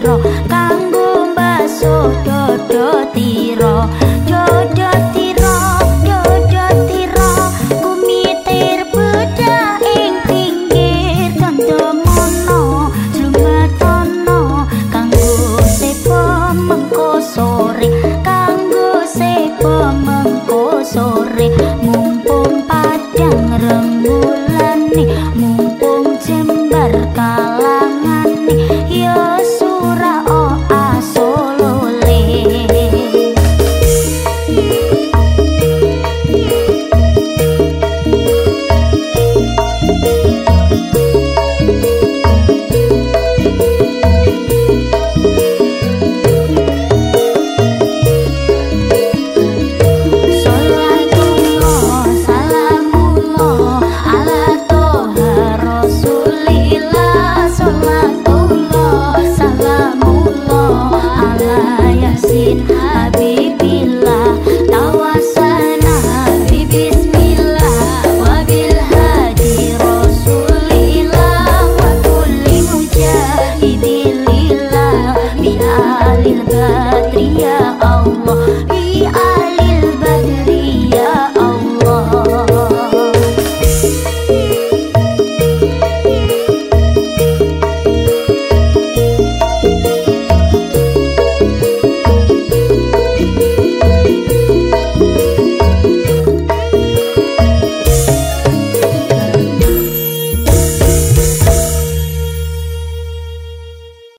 siro kanggo mbasuh Alih Batria Allah.